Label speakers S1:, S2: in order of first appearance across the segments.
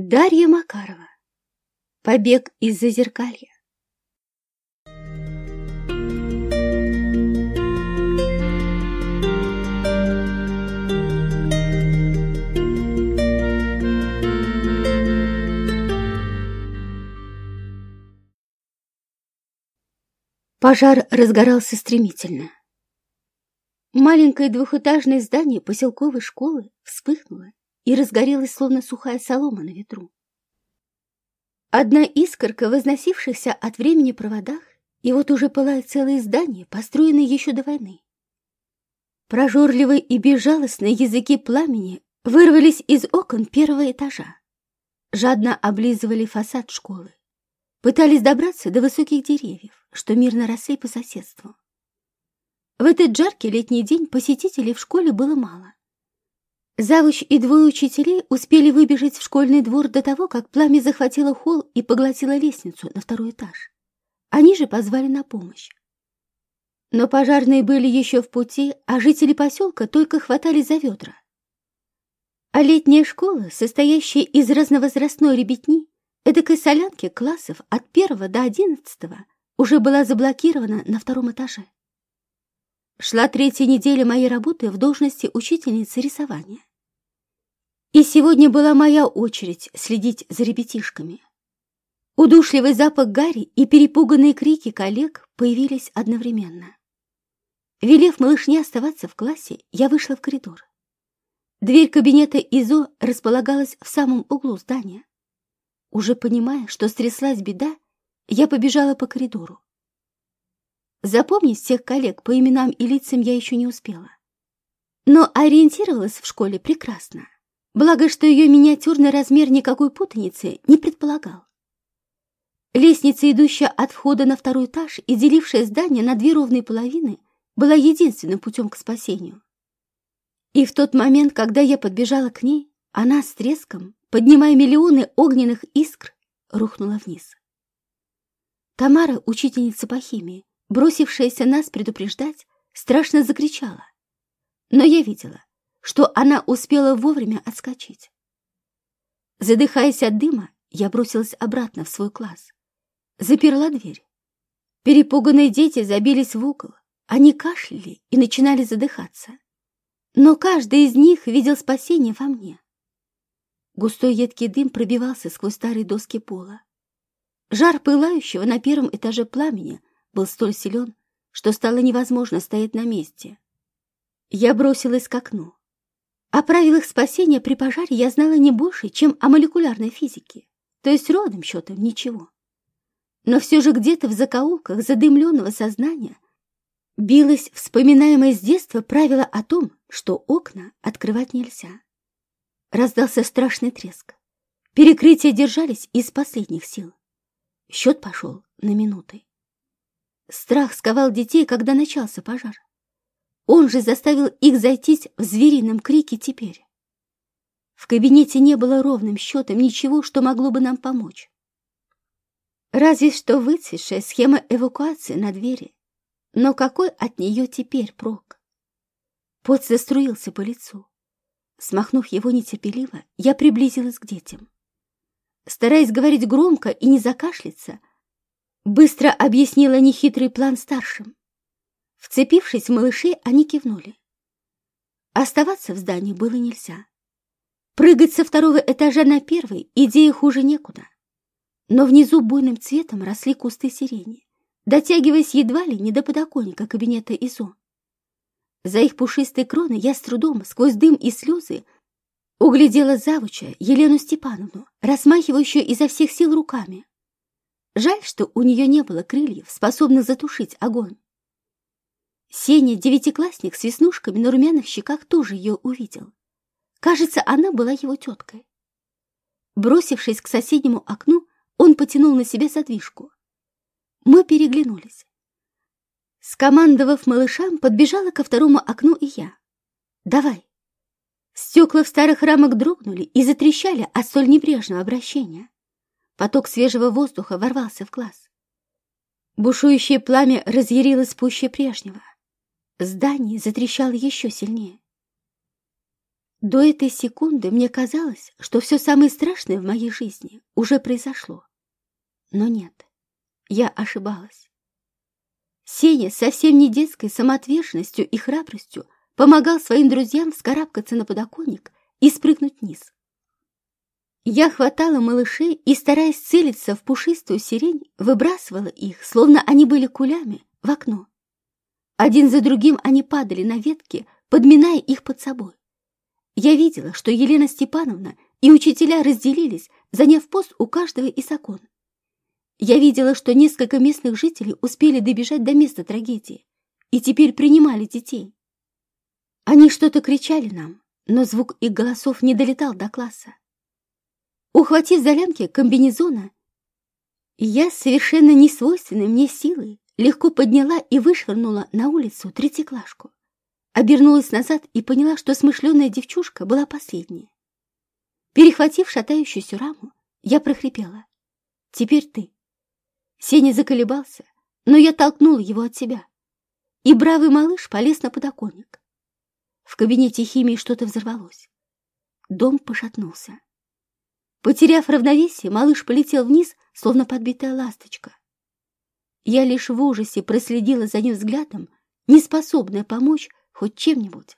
S1: Дарья Макарова. Побег из Зазеркалья. Пожар разгорался стремительно. Маленькое двухэтажное здание поселковой школы вспыхнуло и разгорелась, словно сухая солома на ветру. Одна искорка, возносившихся от времени проводах, и вот уже пылает целое здание, построенное еще до войны. Прожорливые и безжалостные языки пламени вырвались из окон первого этажа, жадно облизывали фасад школы, пытались добраться до высоких деревьев, что мирно росли по соседству. В этот жаркий летний день посетителей в школе было мало. Завуч и двое учителей успели выбежать в школьный двор до того, как пламя захватило холл и поглотило лестницу на второй этаж. Они же позвали на помощь. Но пожарные были еще в пути, а жители поселка только хватали за ведра. А летняя школа, состоящая из разновозрастной ребятни, эдакой солянки классов от первого до одиннадцатого, уже была заблокирована на втором этаже. Шла третья неделя моей работы в должности учительницы рисования. И сегодня была моя очередь следить за ребятишками. Удушливый запах гари и перепуганные крики коллег появились одновременно. Велев малышне оставаться в классе, я вышла в коридор. Дверь кабинета ИЗО располагалась в самом углу здания. Уже понимая, что стряслась беда, я побежала по коридору. Запомнить всех коллег по именам и лицам я еще не успела. Но ориентировалась в школе прекрасно. Благо, что ее миниатюрный размер никакой путаницы не предполагал. Лестница, идущая от входа на второй этаж и делившая здание на две ровные половины, была единственным путем к спасению. И в тот момент, когда я подбежала к ней, она с треском, поднимая миллионы огненных искр, рухнула вниз. Тамара, учительница по химии, бросившаяся нас предупреждать, страшно закричала. Но я видела, что она успела вовремя отскочить. Задыхаясь от дыма, я бросилась обратно в свой класс. Заперла дверь. Перепуганные дети забились в угол. Они кашляли и начинали задыхаться. Но каждый из них видел спасение во мне. Густой едкий дым пробивался сквозь старые доски пола. Жар пылающего на первом этаже пламени был столь силен, что стало невозможно стоять на месте. Я бросилась к окну. О правилах спасения при пожаре я знала не больше, чем о молекулярной физике, то есть родным счетом ничего. Но все же где-то в закоулках задымленного сознания билось вспоминаемое с детства правило о том, что окна открывать нельзя. Раздался страшный треск. Перекрытия держались из последних сил. Счет пошел на минуты. Страх сковал детей, когда начался пожар. Он же заставил их зайтись в зверином крике теперь. В кабинете не было ровным счетом ничего, что могло бы нам помочь. Разве что выцветшая схема эвакуации на двери. Но какой от нее теперь прок? Пот заструился по лицу. Смахнув его нетерпеливо, я приблизилась к детям. Стараясь говорить громко и не закашляться, быстро объяснила нехитрый план старшим. Вцепившись в малышей, они кивнули. Оставаться в здании было нельзя. Прыгать со второго этажа на первый идея хуже некуда. Но внизу буйным цветом росли кусты сирени, дотягиваясь едва ли не до подоконника кабинета ИЗО. За их пушистые кроны я с трудом, сквозь дым и слезы, углядела завуча Елену Степановну, рассмахивающую изо всех сил руками. Жаль, что у нее не было крыльев, способных затушить огонь. Сеня, девятиклассник с веснушками на румяных щеках, тоже ее увидел. Кажется, она была его теткой. Бросившись к соседнему окну, он потянул на себя задвижку. Мы переглянулись. Скомандовав малышам, подбежала ко второму окну и я. «Давай!» Стекла в старых рамах дрогнули и затрещали от столь небрежного обращения. Поток свежего воздуха ворвался в класс. Бушующее пламя разъярилось пуще прежнего. Здание затрещало еще сильнее. До этой секунды мне казалось, что все самое страшное в моей жизни уже произошло. Но нет, я ошибалась. Сеня совсем не детской самоотверженностью и храбростью помогал своим друзьям вскарабкаться на подоконник и спрыгнуть вниз. Я хватала малышей и, стараясь целиться в пушистую сирень, выбрасывала их, словно они были кулями, в окно. Один за другим они падали на ветки, подминая их под собой. Я видела, что Елена Степановна и учителя разделились, заняв пост у каждого из окон. Я видела, что несколько местных жителей успели добежать до места трагедии и теперь принимали детей. Они что-то кричали нам, но звук их голосов не долетал до класса. Ухватив за лямки комбинезона, я совершенно несвойственной мне силой легко подняла и вышвырнула на улицу третьеклашку. Обернулась назад и поняла, что смышленая девчушка была последняя. Перехватив шатающуюся раму, я прохрипела. «Теперь ты». Сеня заколебался, но я толкнула его от себя. И бравый малыш полез на подоконник. В кабинете химии что-то взорвалось. Дом пошатнулся. Потеряв равновесие, малыш полетел вниз, словно подбитая ласточка. Я лишь в ужасе проследила за ним взглядом, неспособная помочь хоть чем-нибудь.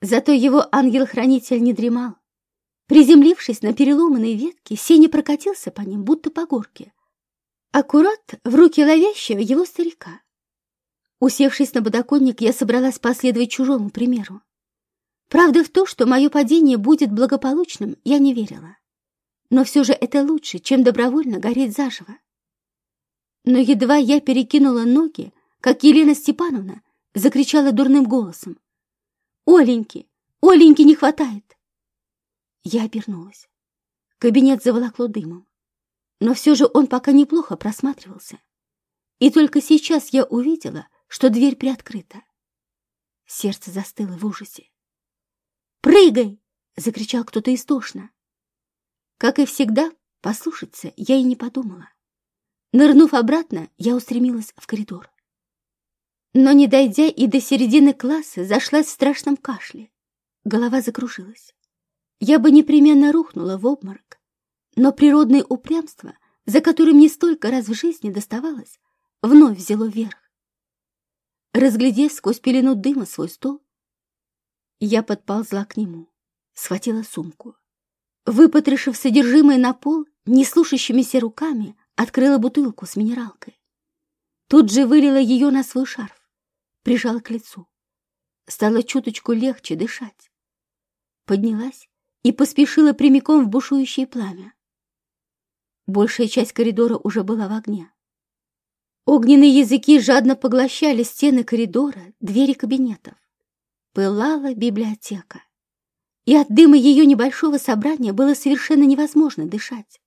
S1: Зато его ангел-хранитель не дремал. Приземлившись на переломанные ветки, Сеня прокатился по ним, будто по горке. Аккурат в руки ловящего его старика. Усевшись на подоконник, я собралась последовать чужому примеру. Правда в то, что мое падение будет благополучным, я не верила. Но все же это лучше, чем добровольно гореть заживо. Но едва я перекинула ноги, как Елена Степановна закричала дурным голосом. «Оленьки! Оленьки не хватает!» Я обернулась. Кабинет заволокло дымом. Но все же он пока неплохо просматривался. И только сейчас я увидела, что дверь приоткрыта. Сердце застыло в ужасе. «Прыгай!» — закричал кто-то истошно. Как и всегда, послушаться я и не подумала. Нырнув обратно, я устремилась в коридор. Но, не дойдя и до середины класса, зашлась в страшном кашле. Голова закружилась. Я бы непременно рухнула в обморок. Но природное упрямство, за которым мне столько раз в жизни доставалось, вновь взяло верх. Разглядев сквозь пелену дыма свой стол, я подползла к нему, схватила сумку. Выпотрошив содержимое на пол, неслушающимися руками открыла бутылку с минералкой. Тут же вылила ее на свой шарф, прижала к лицу. Стало чуточку легче дышать. Поднялась и поспешила прямиком в бушующее пламя. Большая часть коридора уже была в огне. Огненные языки жадно поглощали стены коридора, двери кабинетов пылала библиотека. И от дыма ее небольшого собрания было совершенно невозможно дышать.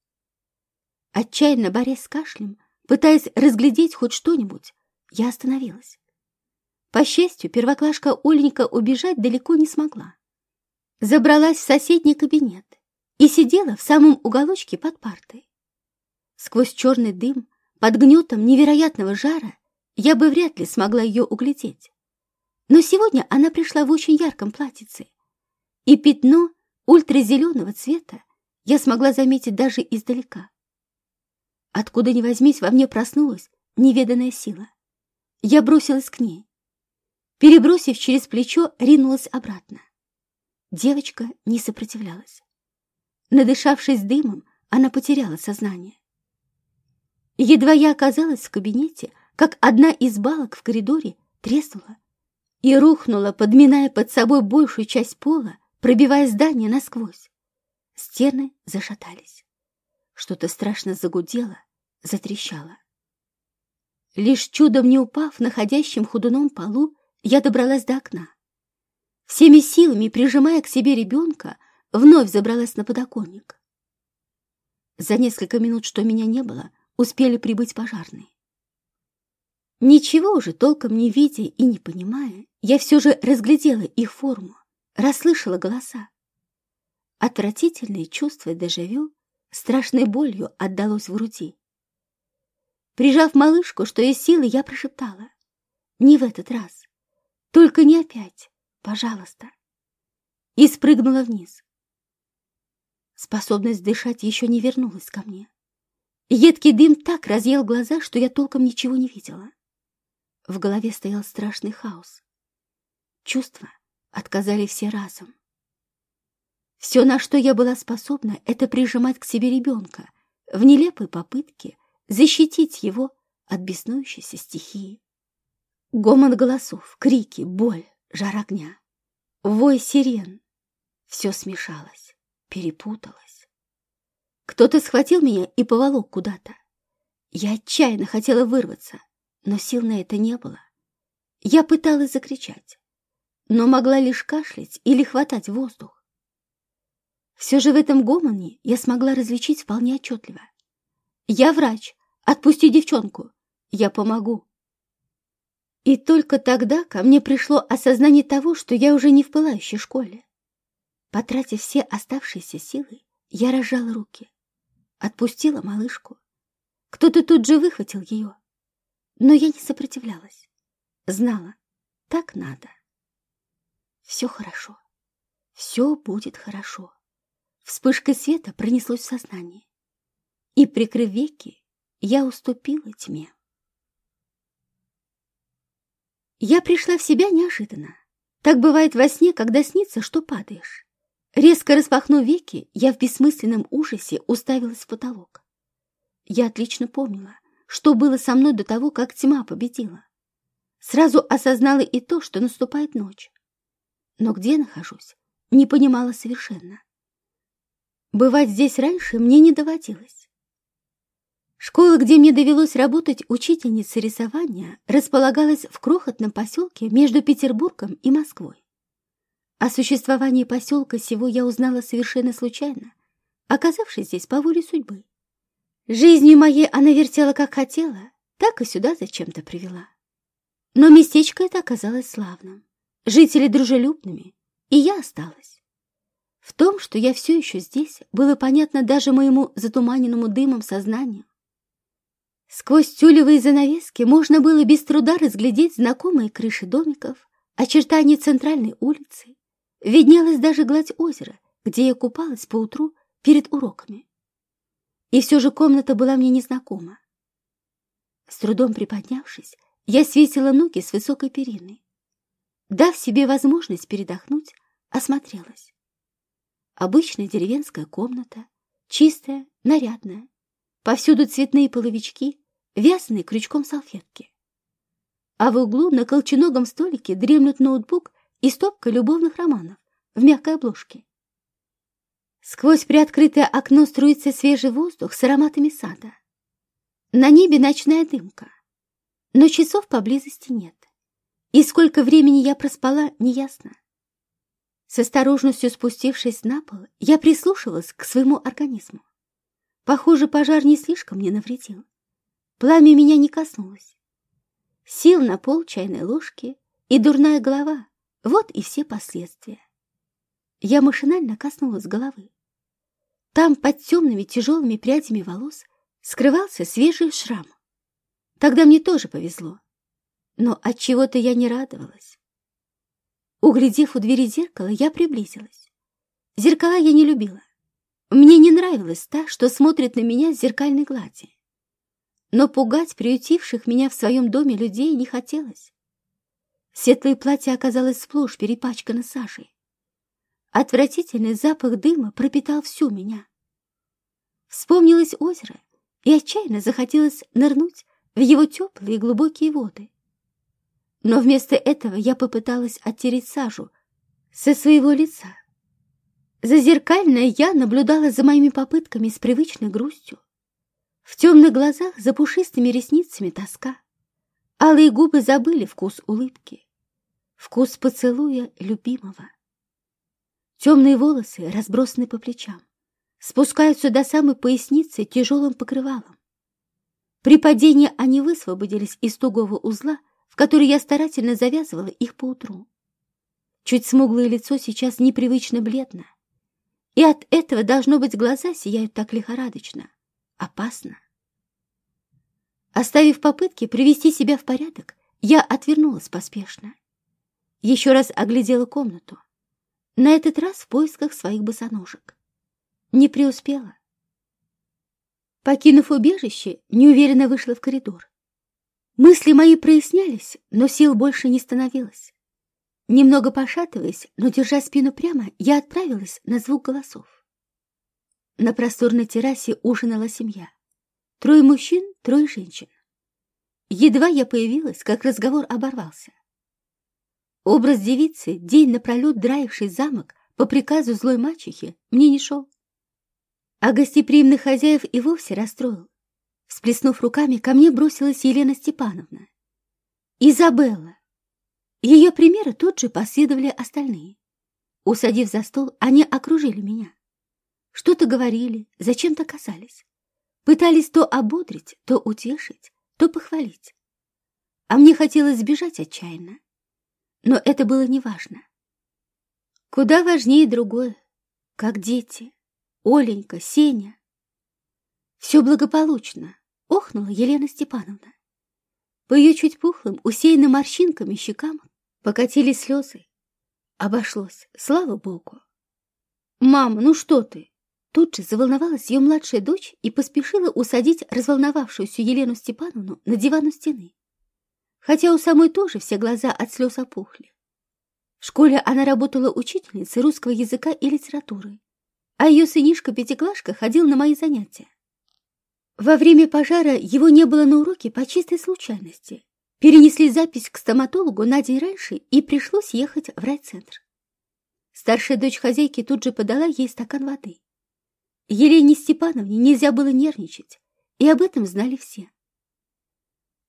S1: Отчаянно борясь с кашлем, пытаясь разглядеть хоть что-нибудь, я остановилась. По счастью, первоклашка Оленька убежать далеко не смогла. Забралась в соседний кабинет и сидела в самом уголочке под партой. Сквозь черный дым, под гнетом невероятного жара, я бы вряд ли смогла ее углядеть. Но сегодня она пришла в очень ярком платьице, и пятно ультразеленого цвета я смогла заметить даже издалека. Откуда ни возьмись, во мне проснулась неведанная сила. Я бросилась к ней. Перебросив через плечо, ринулась обратно. Девочка не сопротивлялась. Надышавшись дымом, она потеряла сознание. Едва я оказалась в кабинете, как одна из балок в коридоре треснула и рухнула, подминая под собой большую часть пола, пробивая здание насквозь. Стены зашатались. Что-то страшно загудело, затрещало. Лишь чудом не упав на ходящем худуном полу, я добралась до окна. Всеми силами, прижимая к себе ребенка, вновь забралась на подоконник. За несколько минут, что меня не было, успели прибыть пожарные. Ничего уже толком не видя и не понимая, я все же разглядела их форму, расслышала голоса. Отвратительное чувство дежавю страшной болью отдалось в груди. Прижав малышку, что из силы, я прошептала. «Не в этот раз. Только не опять. Пожалуйста». и спрыгнула вниз. Способность дышать еще не вернулась ко мне. Едкий дым так разъел глаза, что я толком ничего не видела. В голове стоял страшный хаос. Чувства отказали все разом. Все, на что я была способна, это прижимать к себе ребенка в нелепой попытке защитить его от беснующейся стихии. Гомон голосов, крики, боль, жар огня, вой сирен. Все смешалось, перепуталось. Кто-то схватил меня и поволок куда-то. Я отчаянно хотела вырваться, но сил на это не было. Я пыталась закричать, но могла лишь кашлять или хватать воздух. Все же в этом гомоне я смогла различить вполне отчетливо. «Я врач! Отпусти девчонку! Я помогу!» И только тогда ко мне пришло осознание того, что я уже не в пылающей школе. Потратив все оставшиеся силы, я разжала руки, отпустила малышку. Кто-то тут же выхватил ее, но я не сопротивлялась. Знала, так надо. Все хорошо, все будет хорошо. Вспышкой света пронеслось в сознание, и, прикрыв веки, я уступила тьме. Я пришла в себя неожиданно. Так бывает во сне, когда снится, что падаешь. Резко распахнув веки, я в бессмысленном ужасе уставилась в потолок. Я отлично помнила, что было со мной до того, как тьма победила. Сразу осознала и то, что наступает ночь. Но где нахожусь, не понимала совершенно. Бывать здесь раньше мне не доводилось. Школа, где мне довелось работать учительницей рисования, располагалась в крохотном поселке между Петербургом и Москвой. О существовании поселка сего я узнала совершенно случайно, оказавшись здесь по воле судьбы. Жизнью моей она вертела как хотела, так и сюда зачем-то привела. Но местечко это оказалось славным, жители дружелюбными, и я осталась. В том, что я все еще здесь, было понятно даже моему затуманенному дымом сознанию. Сквозь тюлевые занавески можно было без труда разглядеть знакомые крыши домиков, очертания центральной улицы. Виднелась даже гладь озера, где я купалась поутру перед уроками. И все же комната была мне незнакома. С трудом приподнявшись, я свесила ноги с высокой перины. Дав себе возможность передохнуть, осмотрелась. Обычная деревенская комната, чистая, нарядная. Повсюду цветные половички, вязаные крючком салфетки. А в углу на колченогом столике дремлет ноутбук и стопка любовных романов в мягкой обложке. Сквозь приоткрытое окно струится свежий воздух с ароматами сада. На небе ночная дымка, но часов поблизости нет. И сколько времени я проспала, неясно. С осторожностью спустившись на пол, я прислушалась к своему организму. Похоже, пожар не слишком мне навредил. Пламя меня не коснулось. Сил на пол чайной ложки и дурная голова — вот и все последствия. Я машинально коснулась головы. Там под темными тяжелыми прядями волос скрывался свежий шрам. Тогда мне тоже повезло. Но от чего то я не радовалась. Углядев у двери зеркало, я приблизилась. Зеркала я не любила. Мне не нравилась та, что смотрит на меня с зеркальной глади. Но пугать приютивших меня в своем доме людей не хотелось. Светлое платье оказалось сплошь перепачкано сажей. Отвратительный запах дыма пропитал всю меня. Вспомнилось озеро, и отчаянно захотелось нырнуть в его теплые глубокие воды. Но вместо этого я попыталась оттереть сажу со своего лица. Зазеркальная я наблюдала за моими попытками с привычной грустью. В темных глазах за пушистыми ресницами тоска. Алые губы забыли вкус улыбки, вкус поцелуя любимого. Темные волосы разбросаны по плечам, спускаются до самой поясницы тяжелым покрывалом. При падении они высвободились из тугого узла, в который я старательно завязывала их поутру. Чуть смуглое лицо сейчас непривычно бледно, и от этого, должно быть, глаза сияют так лихорадочно опасно. Оставив попытки привести себя в порядок, я отвернулась поспешно. Еще раз оглядела комнату. на этот раз в поисках своих босоножек. Не преуспела. Покинув убежище, неуверенно вышла в коридор. Мысли мои прояснялись, но сил больше не становилось. Немного пошатываясь, но держа спину прямо, я отправилась на звук голосов. На просторной террасе ужинала семья. Трое мужчин, трое женщин. Едва я появилась, как разговор оборвался. Образ девицы, день напролет драивший замок по приказу злой мачехи, мне не шел. А гостеприимных хозяев и вовсе расстроил. Всплеснув руками, ко мне бросилась Елена Степановна. «Изабелла!» Ее примеры тут же последовали остальные. Усадив за стол, они окружили меня. Что-то говорили, зачем-то касались. Пытались то ободрить, то утешить, то похвалить. А мне хотелось сбежать отчаянно. Но это было неважно. Куда важнее другое, как дети, Оленька, Сеня. Все благополучно, охнула Елена Степановна. По ее чуть пухлым, усеянным морщинками щекам покатились слезы. Обошлось, слава богу. «Мама, ну что ты?» Тут же заволновалась ее младшая дочь и поспешила усадить разволновавшуюся Елену Степановну на диван у стены. Хотя у самой тоже все глаза от слез опухли. В школе она работала учительницей русского языка и литературы, а ее сынишка-пятиклашка ходил на мои занятия. Во время пожара его не было на уроке по чистой случайности. Перенесли запись к стоматологу на день раньше и пришлось ехать в райцентр. Старшая дочь хозяйки тут же подала ей стакан воды. Елене Степановне нельзя было нервничать, и об этом знали все.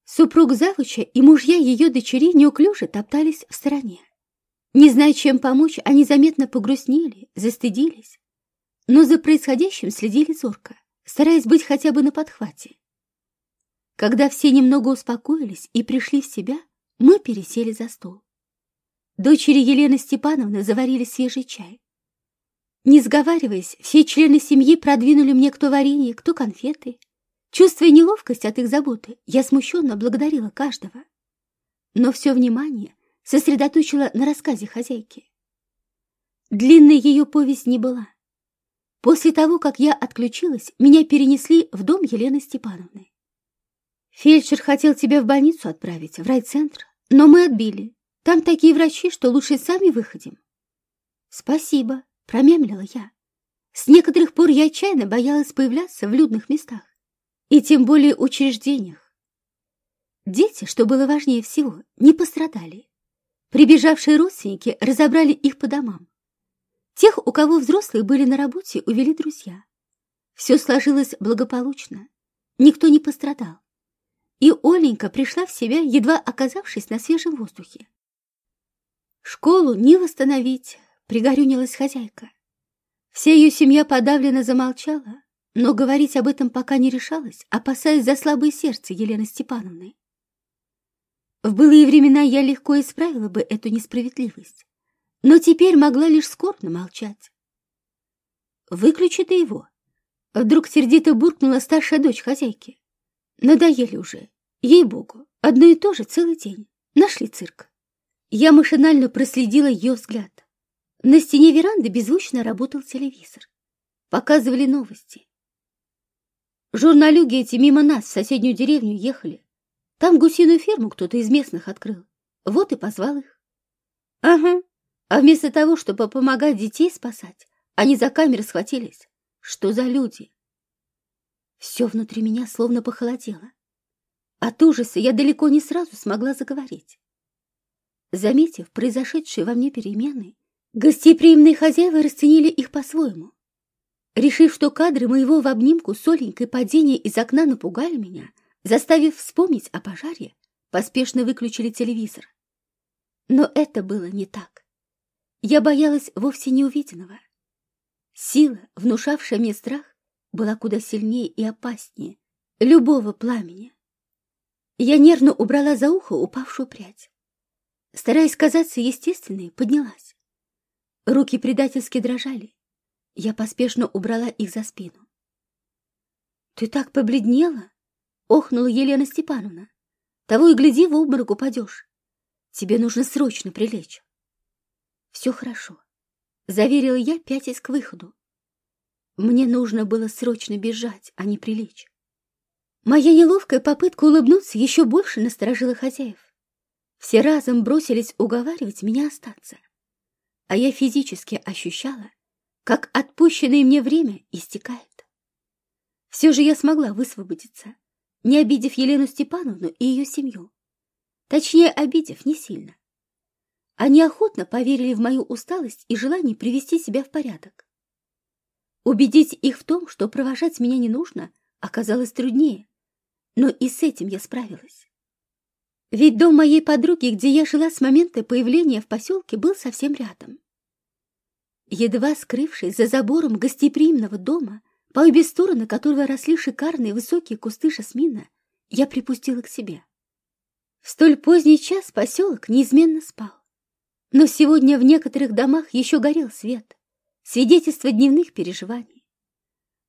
S1: Супруг Завуча и мужья ее дочери неуклюже топтались в стороне. Не зная, чем помочь, они заметно погрустнели, застыдились, но за происходящим следили зорко стараясь быть хотя бы на подхвате. Когда все немного успокоились и пришли в себя, мы пересели за стол. Дочери Елены Степановны заварили свежий чай. Не сговариваясь, все члены семьи продвинули мне кто варенье, кто конфеты. Чувствуя неловкость от их заботы, я смущенно благодарила каждого. Но все внимание сосредоточила на рассказе хозяйки. Длинной ее повесть не была. После того, как я отключилась, меня перенесли в дом Елены Степановны. Фельдшер хотел тебя в больницу отправить, в райцентр, но мы отбили. Там такие врачи, что лучше сами выходим. Спасибо, промямлила я. С некоторых пор я отчаянно боялась появляться в людных местах, и тем более учреждениях. Дети, что было важнее всего, не пострадали. Прибежавшие родственники разобрали их по домам. Тех, у кого взрослые были на работе, увели друзья. Все сложилось благополучно. Никто не пострадал. И Оленька пришла в себя, едва оказавшись на свежем воздухе. «Школу не восстановить», — пригорюнилась хозяйка. Вся ее семья подавленно замолчала, но говорить об этом пока не решалась, опасаясь за слабое сердце Елены Степановны. В былые времена я легко исправила бы эту несправедливость но теперь могла лишь скорбно молчать. «Выключи ты его!» Вдруг сердито буркнула старшая дочь хозяйки. «Надоели уже, ей-богу, одно и то же целый день. Нашли цирк». Я машинально проследила ее взгляд. На стене веранды беззвучно работал телевизор. Показывали новости. Журналюги эти мимо нас в соседнюю деревню ехали. Там гусиную ферму кто-то из местных открыл. Вот и позвал их. Ага, а вместо того, чтобы помогать детей спасать, они за камеры схватились. Что за люди? Все внутри меня словно похолодело. От ужаса я далеко не сразу смогла заговорить. Заметив произошедшие во мне перемены, гостеприимные хозяева расценили их по-своему. Решив, что кадры моего в обнимку с Оленькой падения из окна напугали меня, заставив вспомнить о пожаре, поспешно выключили телевизор. Но это было не так. Я боялась вовсе не увиденного. Сила, внушавшая мне страх, была куда сильнее и опаснее любого пламени. Я нервно убрала за ухо упавшую прядь. Стараясь казаться естественной, поднялась. Руки предательски дрожали. Я поспешно убрала их за спину. «Ты так побледнела!» — охнула Елена Степановна. «Того и гляди, в обморок упадешь. Тебе нужно срочно прилечь». Все хорошо. заверила я, пятясь к выходу. Мне нужно было срочно бежать, а не прилечь. Моя неловкая попытка улыбнуться еще больше насторожила хозяев. Все разом бросились уговаривать меня остаться. А я физически ощущала, как отпущенное мне время истекает. Все же я смогла высвободиться, не обидев Елену Степановну и ее семью. Точнее, обидев не сильно. Они охотно поверили в мою усталость и желание привести себя в порядок. Убедить их в том, что провожать меня не нужно, оказалось труднее, но и с этим я справилась. Ведь дом моей подруги, где я жила с момента появления в поселке, был совсем рядом. Едва скрывшись за забором гостеприимного дома, по обе стороны которого росли шикарные высокие кусты жасмина, я припустила к себе. В столь поздний час поселок неизменно спал. Но сегодня в некоторых домах еще горел свет, свидетельство дневных переживаний.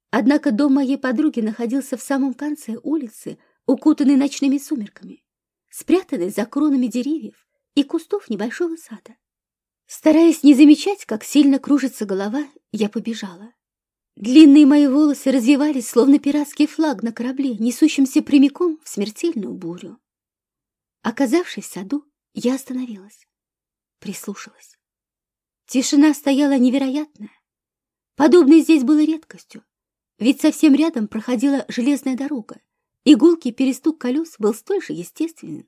S1: Однако дом моей подруги находился в самом конце улицы, укутанный ночными сумерками, спрятанный за кронами деревьев и кустов небольшого сада. Стараясь не замечать, как сильно кружится голова, я побежала. Длинные мои волосы развивались, словно пиратский флаг на корабле, несущемся прямиком в смертельную бурю. Оказавшись в саду, я остановилась, прислушалась. Тишина стояла невероятная. Подобное здесь было редкостью, ведь совсем рядом проходила железная дорога, и гулкий перестук колес был столь же естественен,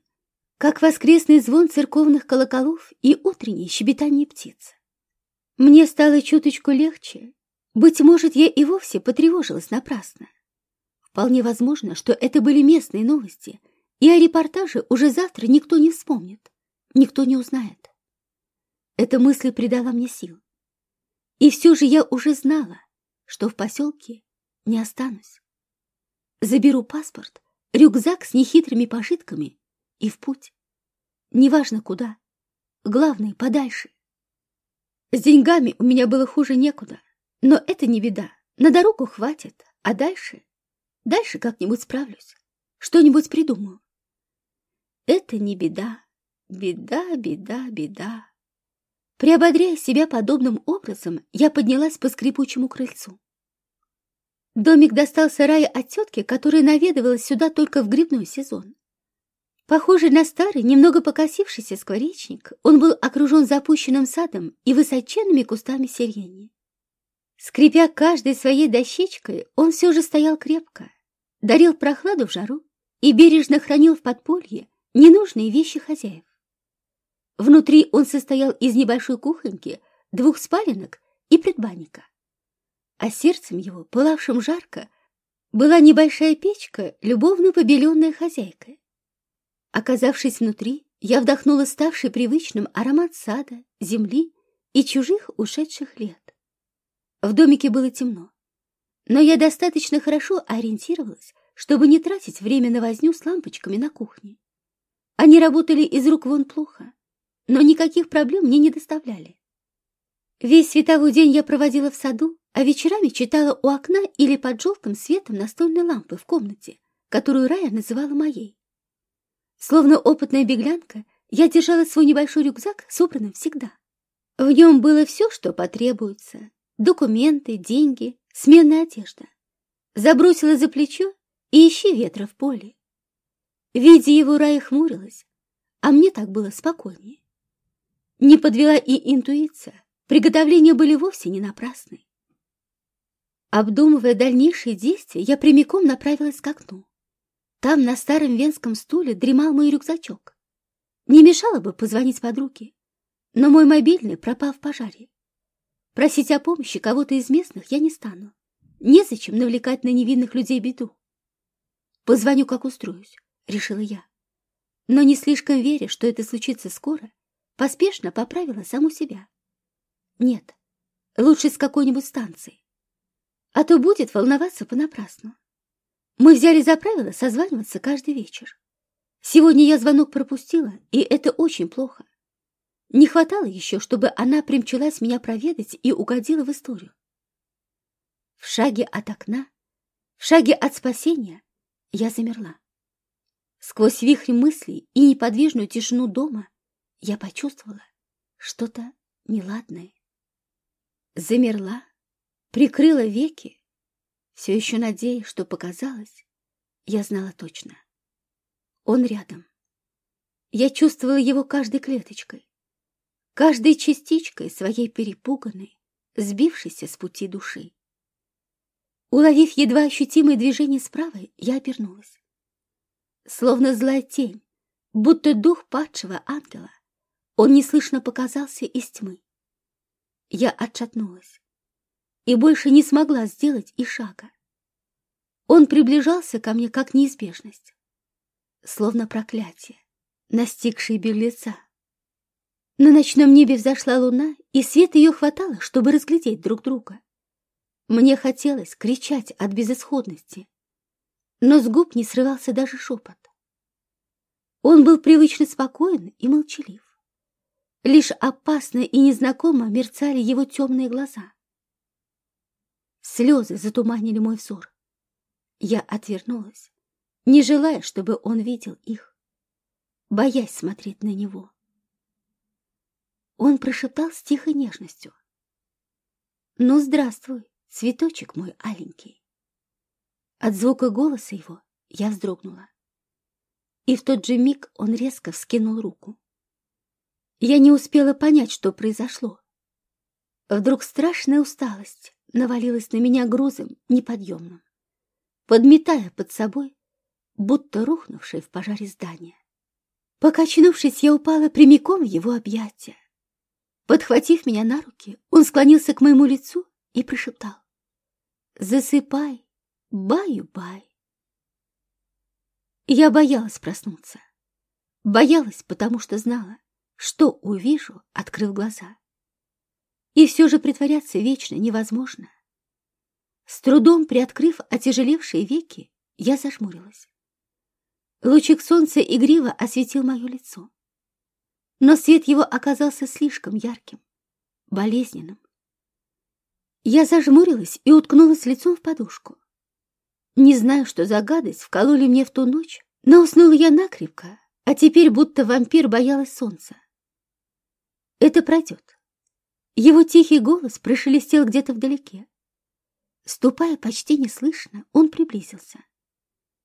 S1: как воскресный звон церковных колоколов и утреннее щебетание птиц. Мне стало чуточку легче. Быть может, я и вовсе потревожилась напрасно. Вполне возможно, что это были местные новости, и о репортаже уже завтра никто не вспомнит, никто не узнает. Эта мысль придала мне сил. И все же я уже знала, что в поселке не останусь. Заберу паспорт, рюкзак с нехитрыми пожитками и в путь. Неважно куда, главное подальше. С деньгами у меня было хуже некуда, но это не беда, на дорогу хватит, а дальше? Дальше как-нибудь справлюсь, что-нибудь придумаю. Это не беда, беда, беда, беда. Приободряя себя подобным образом, я поднялась по скрипучему крыльцу. Домик достался Рае от тетки, которая наведывалась сюда только в грибной сезон. Похожий на старый, немного покосившийся скворечник, он был окружен запущенным садом и высоченными кустами сирени. Скрипя каждой своей дощечкой, он все же стоял крепко, дарил прохладу в жару и бережно хранил в подполье ненужные вещи хозяев. Внутри он состоял из небольшой кухоньки, двух спаленок и предбанника а сердцем его, пылавшим жарко, была небольшая печка, любовно побеленная хозяйкой. Оказавшись внутри, я вдохнула ставший привычным аромат сада, земли и чужих ушедших лет. В домике было темно, но я достаточно хорошо ориентировалась, чтобы не тратить время на возню с лампочками на кухне. Они работали из рук вон плохо, но никаких проблем мне не доставляли. Весь световой день я проводила в саду, а вечерами читала у окна или под желтым светом настольной лампы в комнате, которую Рая называла моей. Словно опытная беглянка, я держала свой небольшой рюкзак собранным всегда. В нем было все, что потребуется. Документы, деньги, сменная одежда. Забросила за плечо и ищи ветра в поле. Видя его, Рая хмурилась, а мне так было спокойнее. Не подвела и интуиция. Приготовления были вовсе не напрасны. Обдумывая дальнейшие действия, я прямиком направилась к окну. Там на старом венском стуле дремал мой рюкзачок. Не мешало бы позвонить подруге, но мой мобильный пропал в пожаре. Просить о помощи кого-то из местных я не стану. Незачем навлекать на невинных людей беду. Позвоню, как устроюсь, решила я. Но не слишком веря, что это случится скоро, поспешно поправила саму себя. Нет, лучше с какой-нибудь станции. А то будет волноваться понапрасну. Мы взяли за правило созваниваться каждый вечер. Сегодня я звонок пропустила, и это очень плохо. Не хватало еще, чтобы она примчалась меня проведать и угодила в историю. В шаге от окна, в шаге от спасения я замерла. Сквозь вихрь мыслей и неподвижную тишину дома я почувствовала что-то неладное. Замерла, прикрыла веки, все еще надеясь, что показалось, я знала точно. Он рядом. Я чувствовала его каждой клеточкой, каждой частичкой своей перепуганной, сбившейся с пути души. Уловив едва ощутимое движение справа, я обернулась. Словно злая тень, будто дух падшего ангела, он неслышно показался из тьмы. Я отшатнулась и больше не смогла сделать и шага. Он приближался ко мне как неизбежность, словно проклятие, настигшее беглеца. На ночном небе взошла луна, и свет ее хватало, чтобы разглядеть друг друга. Мне хотелось кричать от безысходности, но с губ не срывался даже шепот. Он был привычно спокоен и молчалив. Лишь опасно и незнакомо мерцали его темные глаза. Слезы затуманили мой взор. Я отвернулась, не желая, чтобы он видел их, боясь смотреть на него. Он прошептал с тихой нежностью. «Ну, здравствуй, цветочек мой аленький!» От звука голоса его я вздрогнула. И в тот же миг он резко вскинул руку. Я не успела понять, что произошло. Вдруг страшная усталость навалилась на меня грузом неподъемным, подметая под собой, будто рухнувшее в пожаре здание. Покачнувшись, я упала прямиком в его объятия. Подхватив меня на руки, он склонился к моему лицу и прошептал. «Засыпай, баю-бай». Я боялась проснуться. Боялась, потому что знала, что увижу, открыв глаза. И все же притворяться вечно невозможно. С трудом приоткрыв отяжелевшие веки, я зажмурилась. Лучик солнца игриво осветил мое лицо но свет его оказался слишком ярким, болезненным. Я зажмурилась и уткнулась лицом в подушку. Не знаю, что за гадость вкололи мне в ту ночь, но уснула я накрепко, а теперь будто вампир боялась солнца. Это пройдет. Его тихий голос прошелестел где-то вдалеке. Ступая почти неслышно, он приблизился.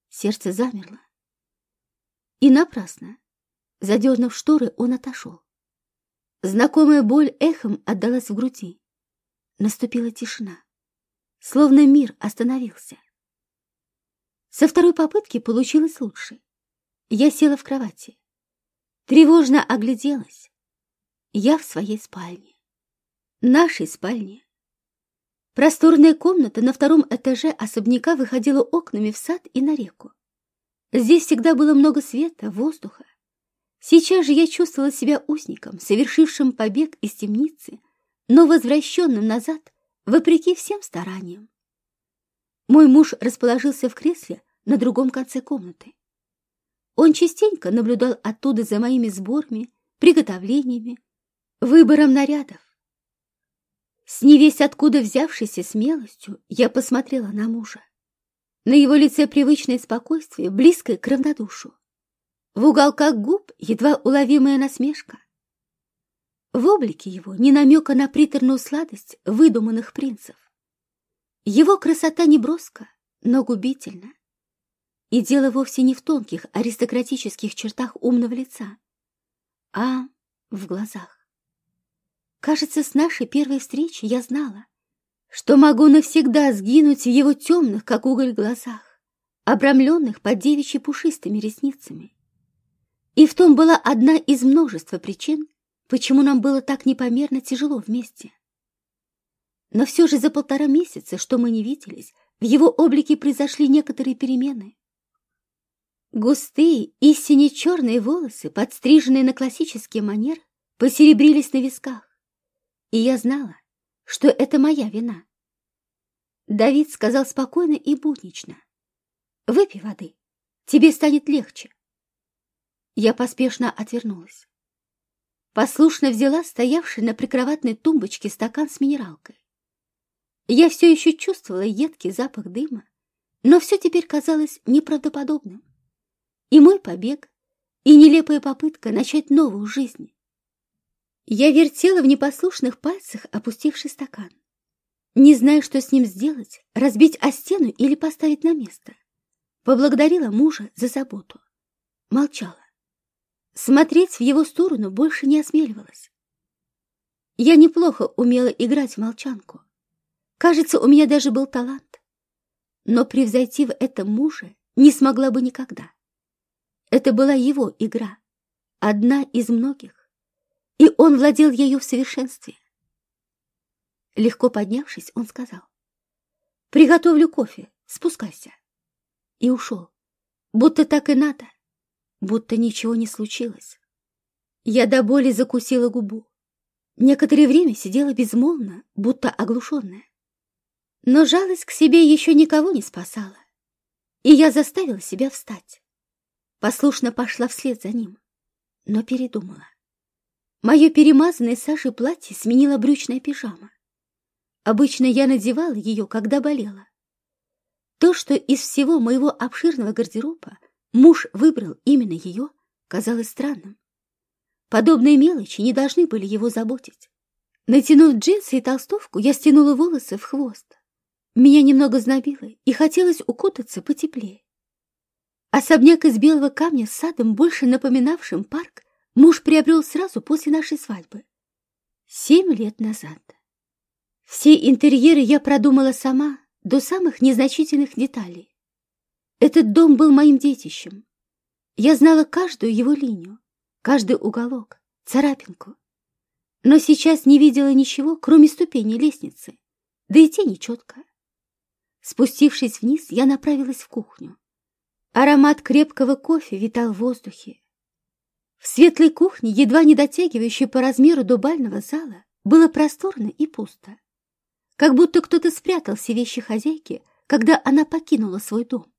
S1: Сердце замерло. И напрасно. Задернув шторы, он отошел. Знакомая боль эхом отдалась в груди. Наступила тишина. Словно мир остановился. Со второй попытки получилось лучше. Я села в кровати. Тревожно огляделась. Я в своей спальне. Нашей спальне. Просторная комната на втором этаже особняка выходила окнами в сад и на реку. Здесь всегда было много света, воздуха. Сейчас же я чувствовала себя узником, совершившим побег из темницы, но возвращенным назад, вопреки всем стараниям. Мой муж расположился в кресле на другом конце комнаты. Он частенько наблюдал оттуда за моими сборами, приготовлениями, выбором нарядов. С невесть откуда взявшейся смелостью я посмотрела на мужа. На его лице привычное спокойствие, близкое к равнодушию. В уголках губ едва уловимая насмешка. В облике его не намека на приторную сладость выдуманных принцев. Его красота не броска, но губительна. И дело вовсе не в тонких аристократических чертах умного лица, а в глазах. Кажется, с нашей первой встречи я знала, что могу навсегда сгинуть в его темных, как уголь, глазах, обрамленных под девичьи пушистыми ресницами. И в том была одна из множества причин, почему нам было так непомерно тяжело вместе. Но все же за полтора месяца, что мы не виделись, в его облике произошли некоторые перемены. Густые, истинно черные волосы, подстриженные на классический манер, посеребрились на висках. И я знала, что это моя вина. Давид сказал спокойно и буднично. «Выпей воды, тебе станет легче». Я поспешно отвернулась. Послушно взяла стоявший на прикроватной тумбочке стакан с минералкой. Я все еще чувствовала едкий запах дыма, но все теперь казалось неправдоподобным. И мой побег, и нелепая попытка начать новую жизнь. Я вертела в непослушных пальцах опустивший стакан. Не зная, что с ним сделать, разбить о стену или поставить на место. Поблагодарила мужа за заботу. Молчала. Смотреть в его сторону больше не осмеливалась. Я неплохо умела играть в молчанку. Кажется, у меня даже был талант. Но превзойти в этом муже не смогла бы никогда. Это была его игра, одна из многих, и он владел ею в совершенстве. Легко поднявшись, он сказал, «Приготовлю кофе, спускайся». И ушел, будто так и надо, будто ничего не случилось. Я до боли закусила губу. Некоторое время сидела безмолвно, будто оглушенная. Но жалость к себе еще никого не спасала, и я заставила себя встать. Послушно пошла вслед за ним, но передумала. Мое перемазанное Сашей платье сменила брючная пижама. Обычно я надевала ее, когда болела. То, что из всего моего обширного гардероба муж выбрал именно ее, казалось странным. Подобные мелочи не должны были его заботить. Натянув джинсы и толстовку, я стянула волосы в хвост. Меня немного знобило, и хотелось укутаться потеплее. Особняк из белого камня с садом, больше напоминавшим парк, муж приобрел сразу после нашей свадьбы. Семь лет назад. Все интерьеры я продумала сама, до самых незначительных деталей. Этот дом был моим детищем. Я знала каждую его линию, каждый уголок, царапинку. Но сейчас не видела ничего, кроме ступени лестницы, да и тени четко. Спустившись вниз, я направилась в кухню. Аромат крепкого кофе витал в воздухе. В светлой кухне, едва не дотягивающей по размеру до бального зала, было просторно и пусто как будто кто-то спрятал все вещи хозяйки, когда она покинула свой дом.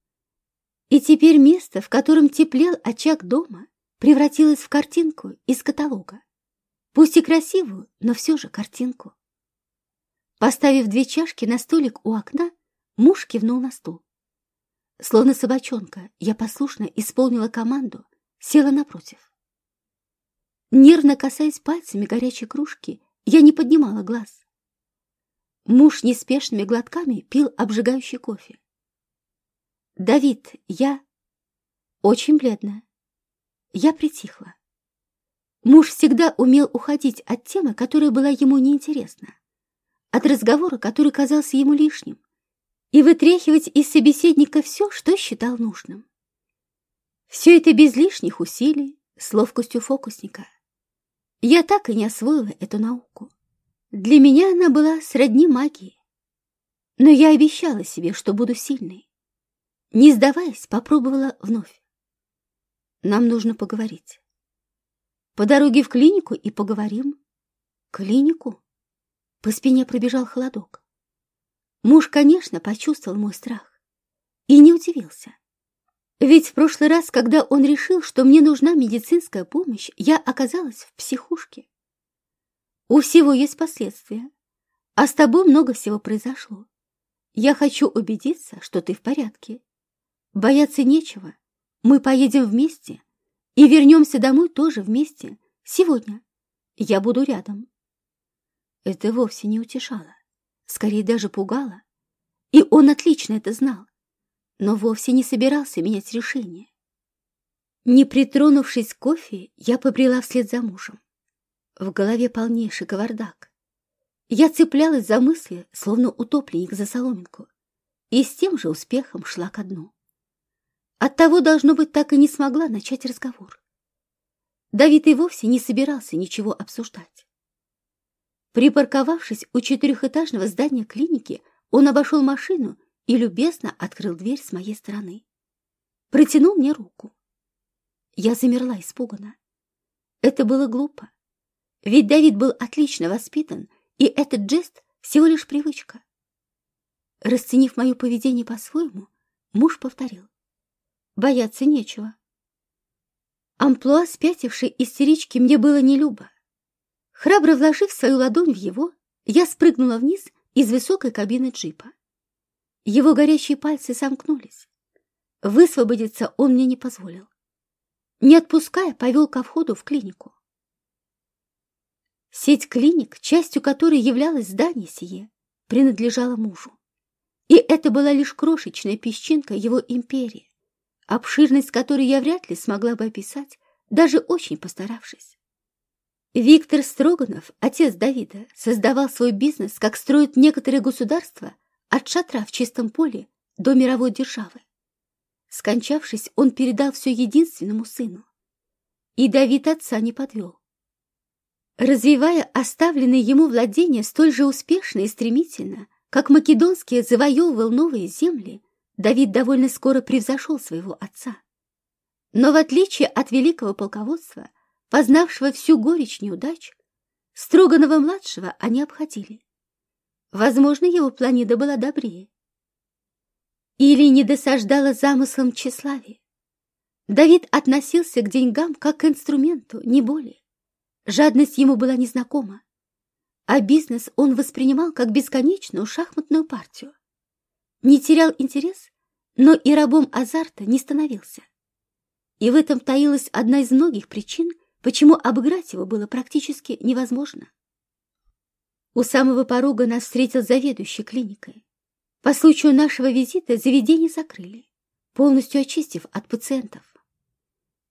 S1: И теперь место, в котором теплел очаг дома, превратилось в картинку из каталога. Пусть и красивую, но все же картинку. Поставив две чашки на столик у окна, муж кивнул на стул. Словно собачонка, я послушно исполнила команду, села напротив. Нервно касаясь пальцами горячей кружки, я не поднимала глаз. Муж неспешными глотками пил обжигающий кофе. «Давид, я...» «Очень бледная». Я притихла. Муж всегда умел уходить от темы, которая была ему неинтересна, от разговора, который казался ему лишним, и вытряхивать из собеседника все, что считал нужным. Все это без лишних усилий, с ловкостью фокусника. Я так и не освоила эту науку. Для меня она была сродни магии. Но я обещала себе, что буду сильной. Не сдаваясь, попробовала вновь. Нам нужно поговорить. По дороге в клинику и поговорим. Клинику? По спине пробежал холодок. Муж, конечно, почувствовал мой страх. И не удивился. Ведь в прошлый раз, когда он решил, что мне нужна медицинская помощь, я оказалась в психушке. У всего есть последствия. А с тобой много всего произошло. Я хочу убедиться, что ты в порядке. Бояться нечего. Мы поедем вместе и вернемся домой тоже вместе. Сегодня. Я буду рядом. Это вовсе не утешало. Скорее даже пугало. И он отлично это знал. Но вовсе не собирался менять решение. Не притронувшись к кофе, я побрела вслед за мужем. В голове полнейший кавардак. Я цеплялась за мысли, словно утопленник за соломинку, и с тем же успехом шла ко дну. Оттого, должно быть, так и не смогла начать разговор. Давид и вовсе не собирался ничего обсуждать. Припарковавшись у четырехэтажного здания клиники, он обошел машину и любезно открыл дверь с моей стороны. Протянул мне руку. Я замерла испуганно. Это было глупо. Ведь Давид был отлично воспитан, и этот жест всего лишь привычка. Расценив мое поведение по-своему, муж повторил. Бояться нечего. Амплуа спятившей истерички мне было не любо. Храбро вложив свою ладонь в его, я спрыгнула вниз из высокой кабины джипа. Его горящие пальцы сомкнулись. Высвободиться он мне не позволил. Не отпуская, повел ко входу в клинику. Сеть клиник, частью которой являлось здание сие, принадлежала мужу. И это была лишь крошечная песчинка его империи, обширность которой я вряд ли смогла бы описать, даже очень постаравшись. Виктор Строганов, отец Давида, создавал свой бизнес, как строят некоторые государства, от шатра в чистом поле до мировой державы. Скончавшись, он передал все единственному сыну. И Давид отца не подвел. Развивая оставленные ему владения столь же успешно и стремительно, как Македонский завоевывал новые земли, Давид довольно скоро превзошел своего отца. Но в отличие от великого полководства, познавшего всю горечь неудач, Строганова-младшего они обходили. Возможно, его планида была добрее. Или не досаждала замыслам тщеславия. Давид относился к деньгам как к инструменту, не более. Жадность ему была незнакома а бизнес он воспринимал как бесконечную шахматную партию. Не терял интерес, но и рабом азарта не становился. И в этом таилась одна из многих причин, почему обыграть его было практически невозможно. У самого порога нас встретил заведующий клиникой. По случаю нашего визита заведение закрыли, полностью очистив от пациентов.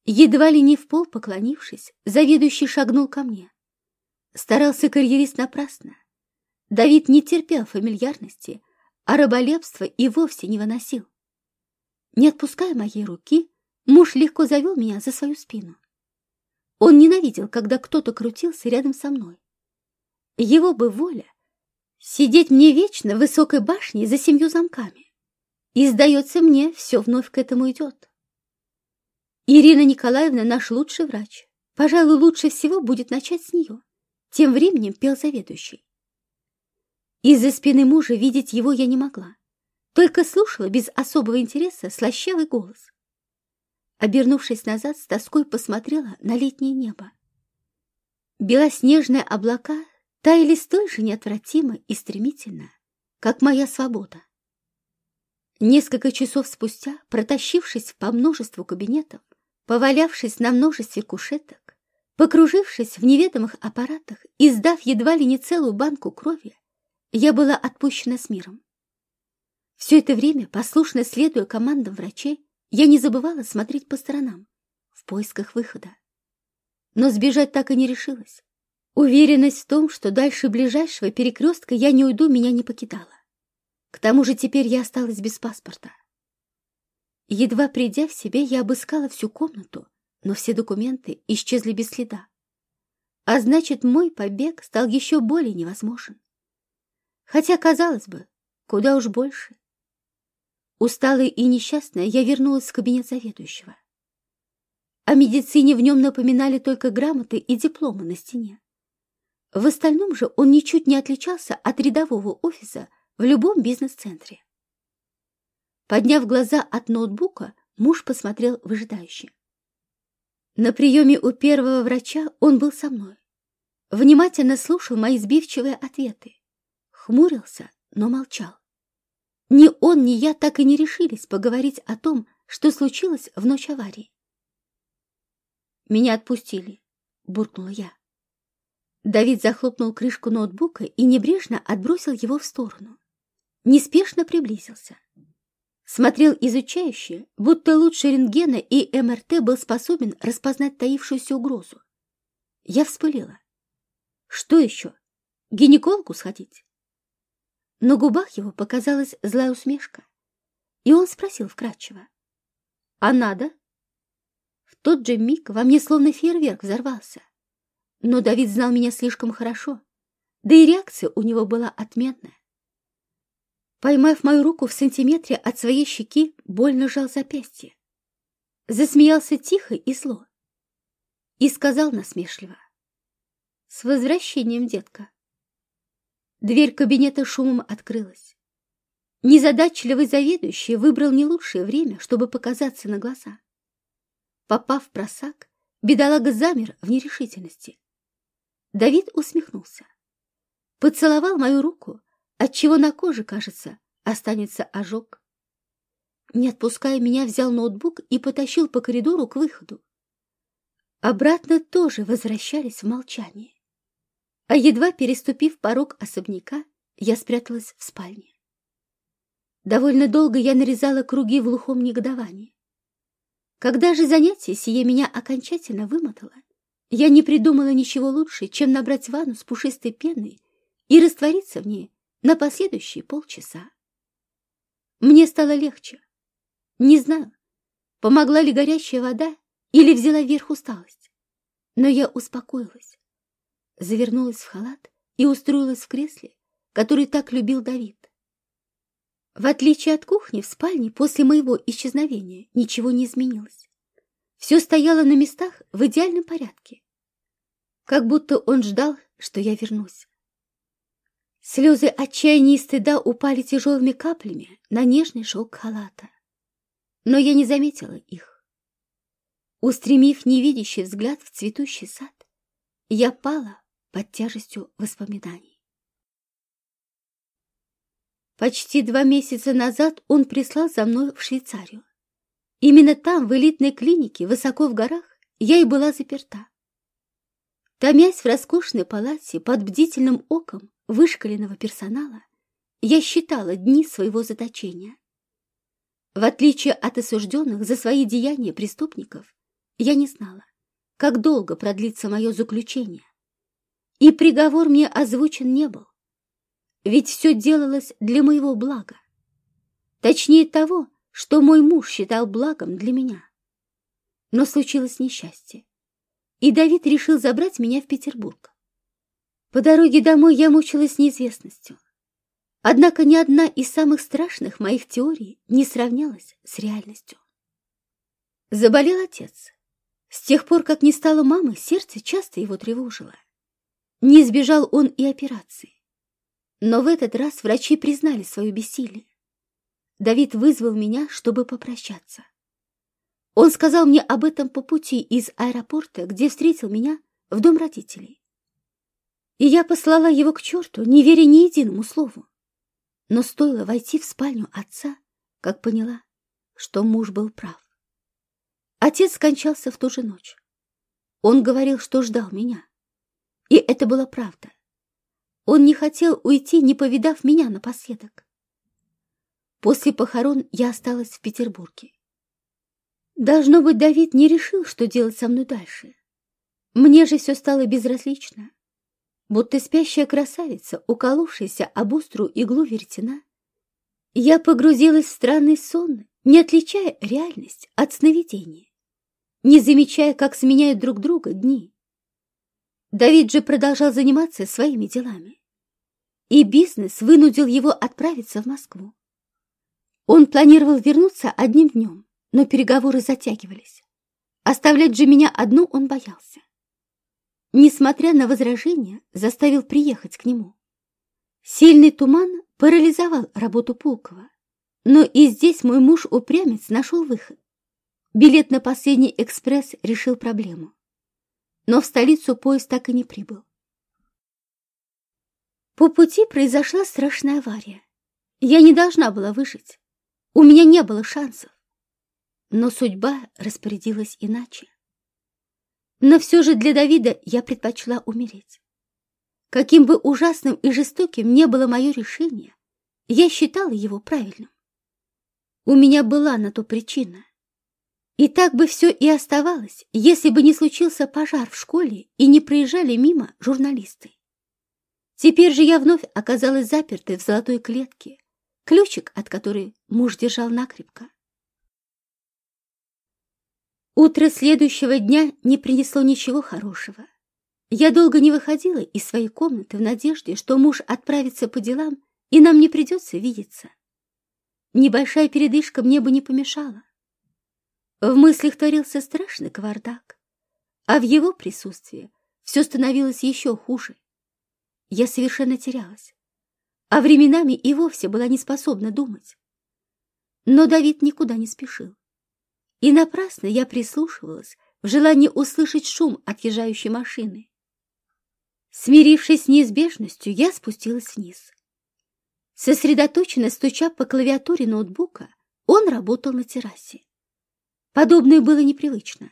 S1: Едва ли не в пол поклонившись, заведующий шагнул ко мне. Старался карьерист напрасно. Давид не терпел фамильярности, а раболепство и вовсе не выносил. Не отпуская моей руки, муж легко завел меня за свою спину. Он ненавидел, когда кто-то крутился рядом со мной. Его бы воля сидеть мне вечно в высокой башне за семью замками. И, сдается мне, все вновь к этому идет. Ирина Николаевна наш лучший врач. Пожалуй, лучше всего будет начать с нее. Тем временем пел заведующий. Из-за спины мужа видеть его я не могла, только слушала без особого интереса слащавый голос. Обернувшись назад, с тоской посмотрела на летнее небо. Белоснежные облака таяли столь же неотвратимо и стремительно, как моя свобода. Несколько часов спустя, протащившись по множеству кабинетов, повалявшись на множестве кушеток, Покружившись в неведомых аппаратах и сдав едва ли не целую банку крови, я была отпущена с миром. Все это время, послушно следуя командам врачей, я не забывала смотреть по сторонам, в поисках выхода. Но сбежать так и не решилась. Уверенность в том, что дальше ближайшего перекрестка я не уйду, меня не покидала. К тому же теперь я осталась без паспорта. Едва придя в себя, я обыскала всю комнату, но все документы исчезли без следа. А значит, мой побег стал еще более невозможен. Хотя, казалось бы, куда уж больше. Усталая и несчастная, я вернулась в кабинет заведующего. О медицине в нем напоминали только грамоты и дипломы на стене. В остальном же он ничуть не отличался от рядового офиса в любом бизнес-центре. Подняв глаза от ноутбука, муж посмотрел выжидающе. На приеме у первого врача он был со мной. Внимательно слушал мои сбивчивые ответы. Хмурился, но молчал. Ни он, ни я так и не решились поговорить о том, что случилось в ночь аварии. «Меня отпустили», — буркнула я. Давид захлопнул крышку ноутбука и небрежно отбросил его в сторону. Неспешно приблизился. Смотрел изучающе, будто лучше рентгена и МРТ был способен распознать таившуюся угрозу. Я вспылила. Что еще? Гинекологу сходить? На губах его показалась злая усмешка, и он спросил вкратчиво. А надо? В тот же миг во мне словно фейерверк взорвался. Но Давид знал меня слишком хорошо, да и реакция у него была отменная. Поймав мою руку в сантиметре от своей щеки, больно жал запястье. Засмеялся тихо и зло. И сказал насмешливо. «С возвращением, детка!» Дверь кабинета шумом открылась. Незадачливый заведующий выбрал не лучшее время, чтобы показаться на глаза. Попав в просак, бедолага замер в нерешительности. Давид усмехнулся. Поцеловал мою руку, отчего на коже, кажется, останется ожог. Не отпуская меня, взял ноутбук и потащил по коридору к выходу. Обратно тоже возвращались в молчании. А едва переступив порог особняка, я спряталась в спальне. Довольно долго я нарезала круги в глухом негодовании. Когда же занятие сие меня окончательно вымотало, я не придумала ничего лучше, чем набрать ванну с пушистой пеной и раствориться в ней на последующие полчаса. Мне стало легче. Не знаю, помогла ли горячая вода или взяла вверх усталость. Но я успокоилась, завернулась в халат и устроилась в кресле, который так любил Давид. В отличие от кухни, в спальне после моего исчезновения ничего не изменилось. Все стояло на местах в идеальном порядке. Как будто он ждал, что я вернусь. Слезы отчаяния и стыда упали тяжелыми каплями на нежный шелк халата. Но я не заметила их. Устремив невидящий взгляд в цветущий сад, я пала под тяжестью воспоминаний. Почти два месяца назад он прислал за мной в Швейцарию. Именно там, в элитной клинике, высоко в горах, я и была заперта. Томясь в роскошной палате под бдительным оком вышкаленного персонала, я считала дни своего заточения. В отличие от осужденных за свои деяния преступников, я не знала, как долго продлится мое заключение. И приговор мне озвучен не был. Ведь все делалось для моего блага. Точнее того, что мой муж считал благом для меня. Но случилось несчастье, и Давид решил забрать меня в Петербург. По дороге домой я мучилась неизвестностью. Однако ни одна из самых страшных моих теорий не сравнялась с реальностью. Заболел отец. С тех пор, как не стало мамы, сердце часто его тревожило. Не избежал он и операции. Но в этот раз врачи признали свое бессилие. Давид вызвал меня, чтобы попрощаться. Он сказал мне об этом по пути из аэропорта, где встретил меня в дом родителей. И я послала его к черту, не веря ни единому слову. Но стоило войти в спальню отца, как поняла, что муж был прав. Отец скончался в ту же ночь. Он говорил, что ждал меня. И это была правда. Он не хотел уйти, не повидав меня напоследок. После похорон я осталась в Петербурге. Должно быть, Давид не решил, что делать со мной дальше. Мне же все стало безразлично. Будто спящая красавица, уколовшаяся об острую иглу вертена, я погрузилась в странный сон, не отличая реальность от сновидения, не замечая, как сменяют друг друга дни. Давид же продолжал заниматься своими делами. И бизнес вынудил его отправиться в Москву. Он планировал вернуться одним днем, но переговоры затягивались. Оставлять же меня одну он боялся. Несмотря на возражения, заставил приехать к нему. Сильный туман парализовал работу Пулкова. Но и здесь мой муж-упрямец нашел выход. Билет на последний экспресс решил проблему но в столицу поезд так и не прибыл. По пути произошла страшная авария. Я не должна была выжить. У меня не было шансов. Но судьба распорядилась иначе. Но все же для Давида я предпочла умереть. Каким бы ужасным и жестоким не было мое решение, я считала его правильным. У меня была на то причина. И так бы все и оставалось, если бы не случился пожар в школе и не проезжали мимо журналисты. Теперь же я вновь оказалась запертой в золотой клетке, ключик от которой муж держал накрепко. Утро следующего дня не принесло ничего хорошего. Я долго не выходила из своей комнаты в надежде, что муж отправится по делам, и нам не придется видеться. Небольшая передышка мне бы не помешала. В мыслях творился страшный кавардак, а в его присутствии все становилось еще хуже. Я совершенно терялась, а временами и вовсе была не способна думать. Но Давид никуда не спешил. И напрасно я прислушивалась в желании услышать шум отъезжающей машины. Смирившись с неизбежностью, я спустилась вниз. Сосредоточенно стуча по клавиатуре ноутбука, он работал на террасе. Подобное было непривычно.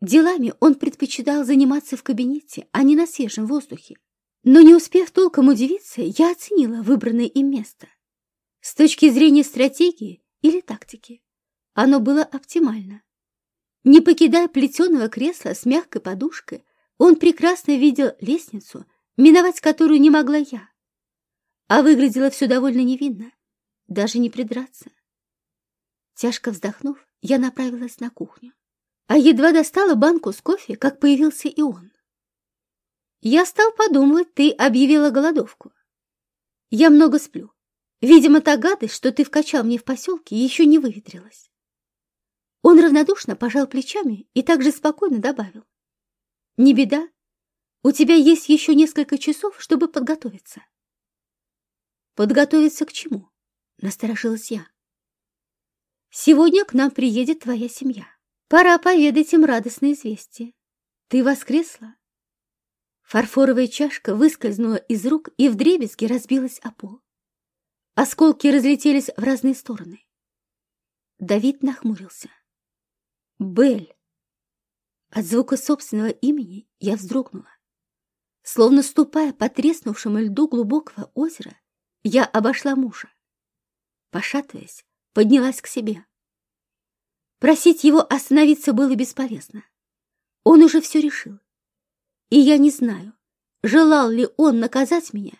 S1: Делами он предпочитал заниматься в кабинете, а не на свежем воздухе. Но не успев толком удивиться, я оценила выбранное им место. С точки зрения стратегии или тактики, оно было оптимально. Не покидая плетеного кресла с мягкой подушкой, он прекрасно видел лестницу, миновать которую не могла я. А выглядело все довольно невинно, даже не придраться. Тяжко вздохнув, я направилась на кухню. А едва достала банку с кофе, как появился и он. Я стал подумывать, ты объявила голодовку. Я много сплю. Видимо, та гадость, что ты вкачал мне в поселке, еще не выветрилась. Он равнодушно пожал плечами и также спокойно добавил. Не беда, у тебя есть еще несколько часов, чтобы подготовиться. Подготовиться к чему? Насторожилась я. Сегодня к нам приедет твоя семья. Пора поведать им радостное известие. Ты воскресла. Фарфоровая чашка выскользнула из рук и вдребезги разбилась о пол. Осколки разлетелись в разные стороны. Давид нахмурился. «Бель!» От звука собственного имени я вздрогнула. Словно ступая по треснувшему льду глубокого озера, я обошла мужа. Пошатываясь, поднялась к себе. Просить его остановиться было бесполезно. Он уже все решил. И я не знаю, желал ли он наказать меня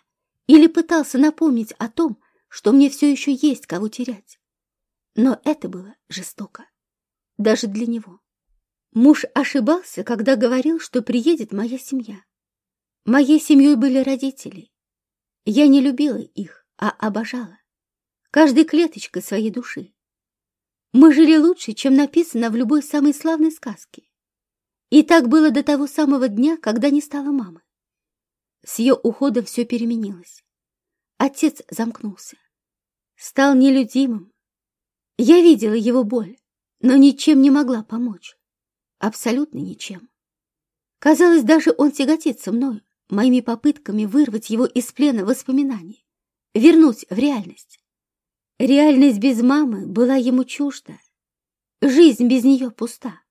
S1: или пытался напомнить о том, что мне все еще есть кого терять. Но это было жестоко. Даже для него. Муж ошибался, когда говорил, что приедет моя семья. Моей семьей были родители. Я не любила их, а обожала каждой клеточкой своей души. Мы жили лучше, чем написано в любой самой славной сказке. И так было до того самого дня, когда не стало мамы. С ее уходом все переменилось. Отец замкнулся. Стал нелюдимым. Я видела его боль, но ничем не могла помочь. Абсолютно ничем. Казалось, даже он тяготится мною, моими попытками вырвать его из плена воспоминаний, вернуть в реальность. Реальность без мамы была ему чужда. Жизнь без нее пуста.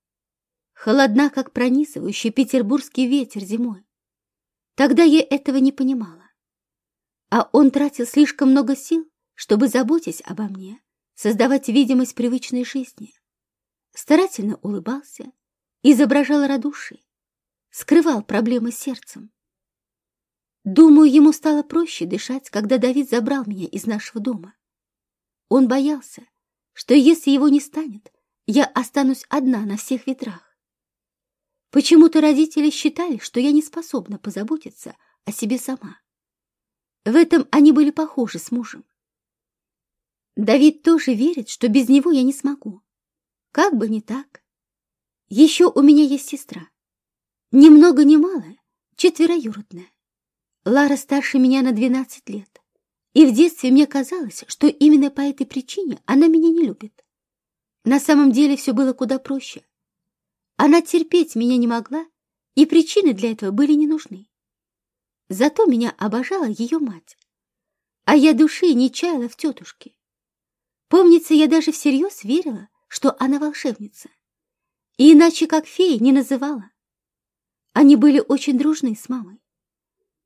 S1: Холодна, как пронизывающий петербургский ветер зимой. Тогда я этого не понимала. А он тратил слишком много сил, чтобы заботиться обо мне, создавать видимость привычной жизни. Старательно улыбался, изображал радушие, скрывал проблемы сердцем. Думаю, ему стало проще дышать, когда Давид забрал меня из нашего дома. Он боялся, что если его не станет, я останусь одна на всех ветрах. Почему-то родители считали, что я не способна позаботиться о себе сама. В этом они были похожи с мужем. Давид тоже верит, что без него я не смогу. Как бы не так. Еще у меня есть сестра. Ни много ни мало, четвероюродная. Лара старше меня на 12 лет. И в детстве мне казалось, что именно по этой причине она меня не любит. На самом деле все было куда проще. Она терпеть меня не могла, и причины для этого были не нужны. Зато меня обожала ее мать. А я души не чаяла в тетушке. Помнится, я даже всерьез верила, что она волшебница. И иначе как феи не называла. Они были очень дружны с мамой.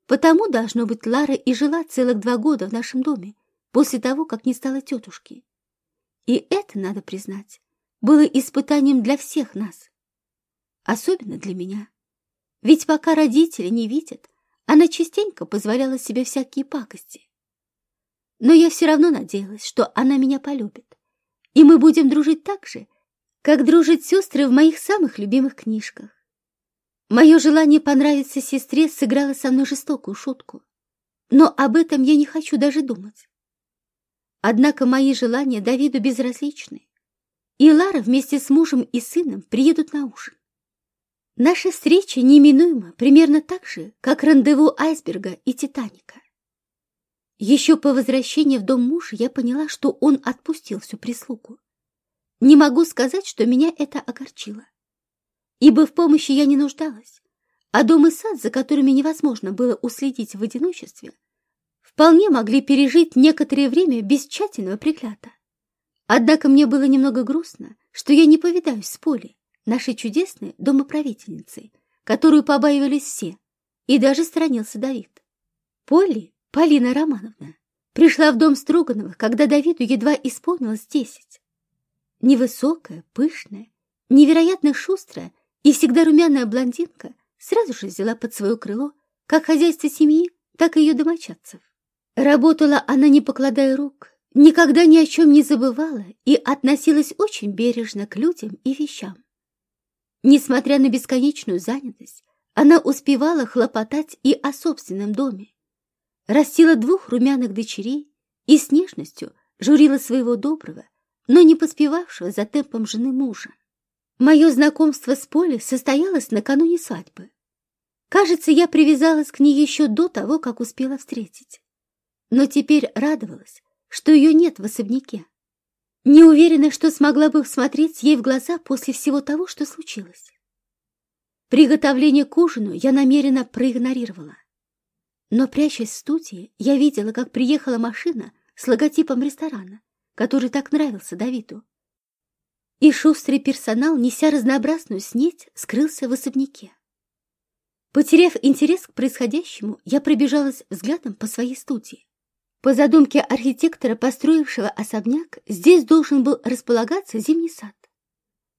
S1: Потому, должно быть, Лара и жила целых два года в нашем доме, после того, как не стала тетушки. И это, надо признать, было испытанием для всех нас. Особенно для меня. Ведь пока родители не видят, она частенько позволяла себе всякие пакости. Но я все равно надеялась, что она меня полюбит, и мы будем дружить так же, как дружат сестры в моих самых любимых книжках. Мое желание понравиться сестре сыграло со мной жестокую шутку. Но об этом я не хочу даже думать. Однако мои желания Давиду безразличны. И Лара вместе с мужем и сыном приедут на ужин. Наша встреча неминуема примерно так же, как рандеву айсберга и Титаника. Еще по возвращении в дом мужа я поняла, что он отпустил всю прислугу. Не могу сказать, что меня это огорчило ибо в помощи я не нуждалась, а дом и сад, за которыми невозможно было уследить в одиночестве, вполне могли пережить некоторое время без тщательного пригляда. Однако мне было немного грустно, что я не повидаюсь с Полей, нашей чудесной домоправительницей, которую побаивались все, и даже сторонился Давид. Полли, Полина Романовна, пришла в дом Строгановых, когда Давиду едва исполнилось десять. Невысокая, пышная, невероятно шустрая и всегда румяная блондинка сразу же взяла под свое крыло как хозяйство семьи, так и ее домочадцев. Работала она, не покладая рук, никогда ни о чем не забывала и относилась очень бережно к людям и вещам. Несмотря на бесконечную занятость, она успевала хлопотать и о собственном доме. Растила двух румяных дочерей и с нежностью журила своего доброго, но не поспевавшего за темпом жены мужа. Мое знакомство с Полей состоялось накануне свадьбы. Кажется, я привязалась к ней еще до того, как успела встретить. Но теперь радовалась, что ее нет в особняке. Не уверена, что смогла бы смотреть ей в глаза после всего того, что случилось. Приготовление к ужину я намеренно проигнорировала. Но, прячась в студии, я видела, как приехала машина с логотипом ресторана, который так нравился Давиду. И шустрый персонал, неся разнообразную снеть, скрылся в особняке. Потеряв интерес к происходящему, я пробежалась взглядом по своей студии. По задумке архитектора, построившего особняк, здесь должен был располагаться зимний сад.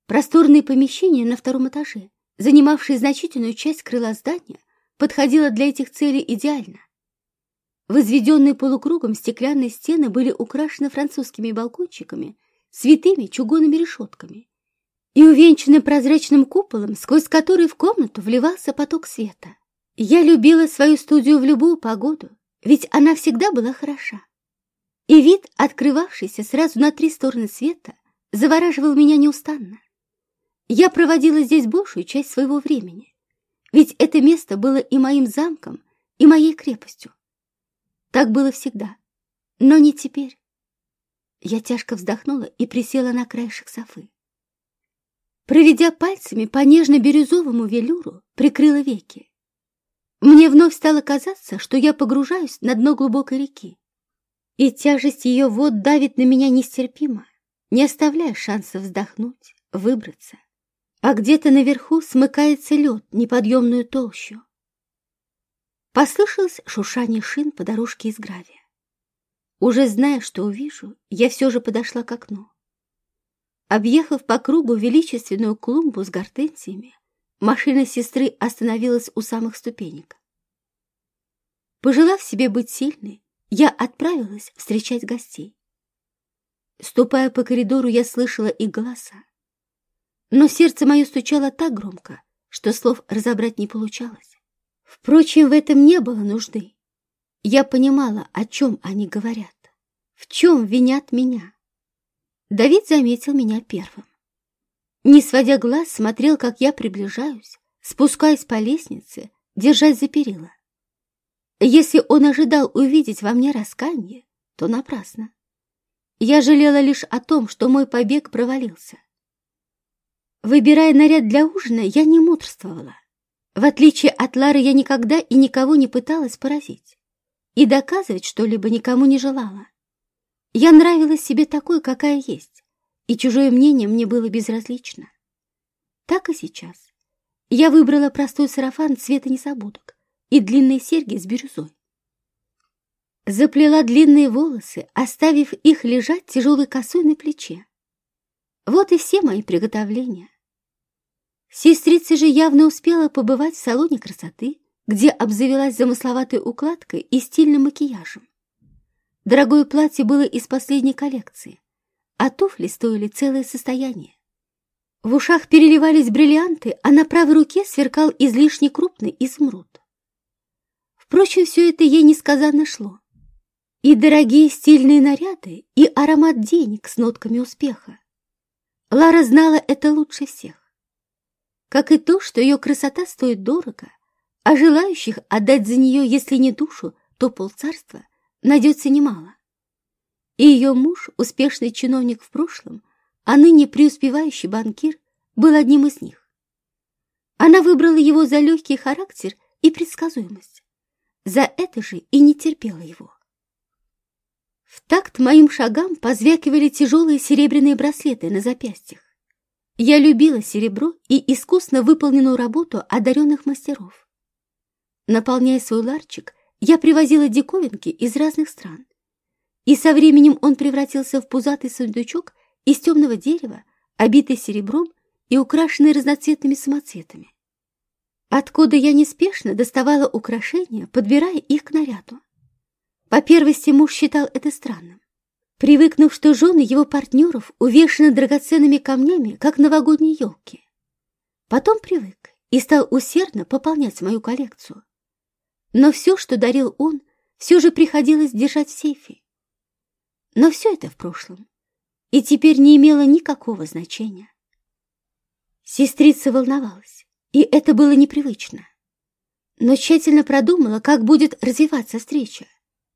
S1: Просторные помещения на втором этаже, занимавшие значительную часть крыла здания, подходило для этих целей идеально. Возведенные полукругом стеклянные стены были украшены французскими балкончиками с витыми чугунными решетками и увенчаны прозрачным куполом, сквозь который в комнату вливался поток света. Я любила свою студию в любую погоду, ведь она всегда была хороша. И вид, открывавшийся сразу на три стороны света, завораживал меня неустанно. Я проводила здесь большую часть своего времени, ведь это место было и моим замком, и моей крепостью. Так было всегда, но не теперь. Я тяжко вздохнула и присела на краешек софы. Проведя пальцами по нежно-бирюзовому велюру, прикрыла веки. Мне вновь стало казаться, что я погружаюсь на дно глубокой реки, и тяжесть ее вод давит на меня нестерпимо, не оставляя шанса вздохнуть, выбраться. А где-то наверху смыкается лед неподъемную толщу. Послышалось шуршание шин по дорожке из гравия. Уже зная, что увижу, я все же подошла к окну. Объехав по кругу величественную клумбу с гортензиями, Машина сестры остановилась у самых ступенек. Пожелав себе быть сильной, я отправилась встречать гостей. Ступая по коридору, я слышала их голоса. Но сердце мое стучало так громко, что слов разобрать не получалось. Впрочем, в этом не было нужды. Я понимала, о чем они говорят, в чем винят меня. Давид заметил меня первым. Не сводя глаз, смотрел, как я приближаюсь, спускаясь по лестнице, держась за перила. Если он ожидал увидеть во мне раскаяние, то напрасно. Я жалела лишь о том, что мой побег провалился. Выбирая наряд для ужина, я не мудрствовала. В отличие от Лары, я никогда и никого не пыталась поразить. И доказывать что-либо никому не желала. Я нравилась себе такой, какая есть и чужое мнение мне было безразлично. Так и сейчас. Я выбрала простой сарафан цвета незабудок и длинные серьги с бирюзой. Заплела длинные волосы, оставив их лежать тяжелой косой на плече. Вот и все мои приготовления. Сестрица же явно успела побывать в салоне красоты, где обзавелась замысловатой укладкой и стильным макияжем. Дорогое платье было из последней коллекции, а туфли стоили целое состояние. В ушах переливались бриллианты, а на правой руке сверкал излишне крупный изумруд. Впрочем, все это ей несказанно шло. И дорогие стильные наряды, и аромат денег с нотками успеха. Лара знала это лучше всех. Как и то, что ее красота стоит дорого, а желающих отдать за нее, если не душу, то полцарства, найдется немало и ее муж, успешный чиновник в прошлом, а ныне преуспевающий банкир, был одним из них. Она выбрала его за легкий характер и предсказуемость. За это же и не терпела его. В такт моим шагам позвякивали тяжелые серебряные браслеты на запястьях. Я любила серебро и искусно выполненную работу одаренных мастеров. Наполняя свой ларчик, я привозила диковинки из разных стран. И со временем он превратился в пузатый сундучок из темного дерева, обитый серебром и украшенный разноцветными самоцветами. Откуда я неспешно доставала украшения, подбирая их к наряду. По первости муж считал это странным. Привыкнув, что жены его партнеров увешаны драгоценными камнями, как новогодние елки. Потом привык и стал усердно пополнять мою коллекцию. Но все, что дарил он, все же приходилось держать в сейфе. Но все это в прошлом, и теперь не имело никакого значения. Сестрица волновалась, и это было непривычно. Но тщательно продумала, как будет развиваться встреча,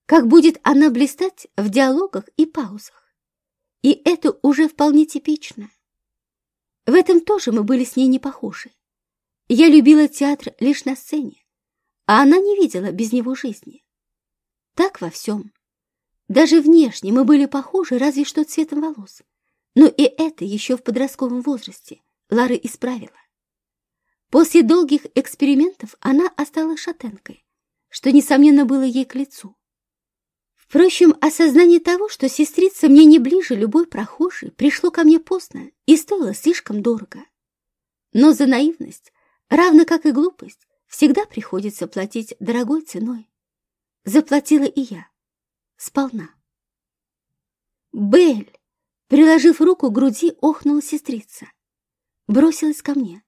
S1: как будет она блистать в диалогах и паузах. И это уже вполне типично. В этом тоже мы были с ней не похожи. Я любила театр лишь на сцене, а она не видела без него жизни. Так во всем. Даже внешне мы были похожи разве что цветом волос. Но и это еще в подростковом возрасте Лара исправила. После долгих экспериментов она осталась шатенкой, что, несомненно, было ей к лицу. Впрочем, осознание того, что сестрица мне не ближе любой прохожей, пришло ко мне поздно и стоило слишком дорого. Но за наивность, равно как и глупость, всегда приходится платить дорогой ценой. Заплатила и я. Сполна. «Белль!» Приложив руку к груди, охнула сестрица. Бросилась ко мне,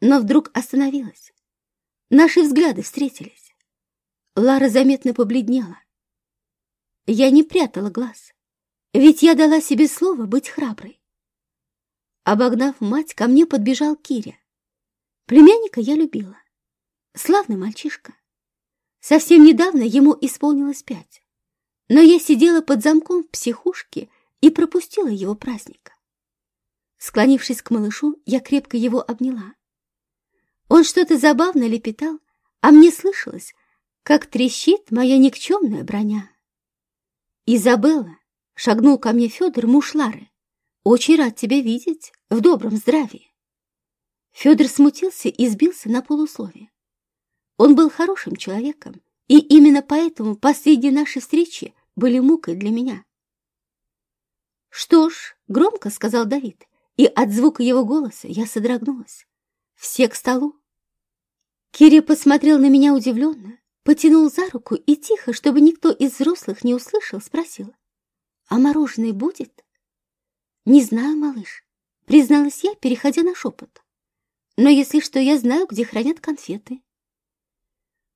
S1: но вдруг остановилась. Наши взгляды встретились. Лара заметно побледнела. Я не прятала глаз, ведь я дала себе слово быть храброй. Обогнав мать, ко мне подбежал Киря. Племянника я любила. Славный мальчишка. Совсем недавно ему исполнилось пять. Но я сидела под замком в психушке и пропустила его праздника. Склонившись к малышу, я крепко его обняла. Он что-то забавно лепетал, а мне слышалось, как трещит моя никчемная броня. «Изабелла!» — шагнул ко мне Федор, муж Лары. «Очень рад тебя видеть, в добром здравии!» Федор смутился и сбился на полусловие. Он был хорошим человеком, и именно поэтому последние наши встречи были мукой для меня. «Что ж», — громко сказал Давид, и от звука его голоса я содрогнулась. «Все к столу!» Киря посмотрел на меня удивленно, потянул за руку и тихо, чтобы никто из взрослых не услышал, спросил. «А мороженое будет?» «Не знаю, малыш», — призналась я, переходя на шепот. «Но если что, я знаю, где хранят конфеты».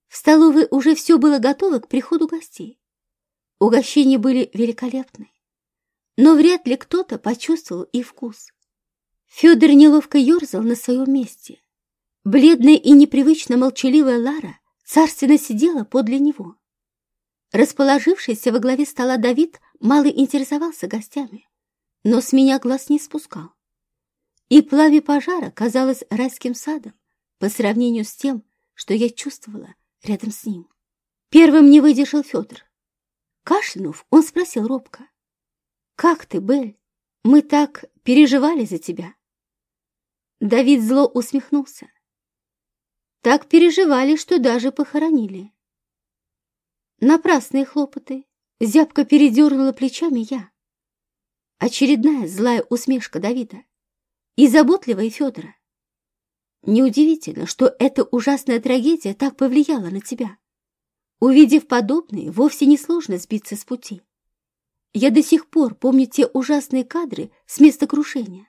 S1: В столовой уже все было готово к приходу гостей. Угощения были великолепны, но вряд ли кто-то почувствовал и вкус. Федор неловко ерзал на своем месте. Бледная и непривычно молчаливая Лара царственно сидела подле него. Расположившийся во главе стола Давид мало интересовался гостями, но с меня глаз не спускал. И пламя пожара казалось райским садом по сравнению с тем, что я чувствовала рядом с ним. Первым не выдержал Федор. Кашлянув, он спросил робко. «Как ты, Бель? Мы так переживали за тебя». Давид зло усмехнулся. Так переживали, что даже похоронили. Напрасные хлопоты. Зябко передернула плечами я. Очередная злая усмешка Давида и заботливая Федора. Неудивительно, что эта ужасная трагедия так повлияла на тебя. Увидев подобное, вовсе не сложно сбиться с пути. Я до сих пор помню те ужасные кадры с места крушения.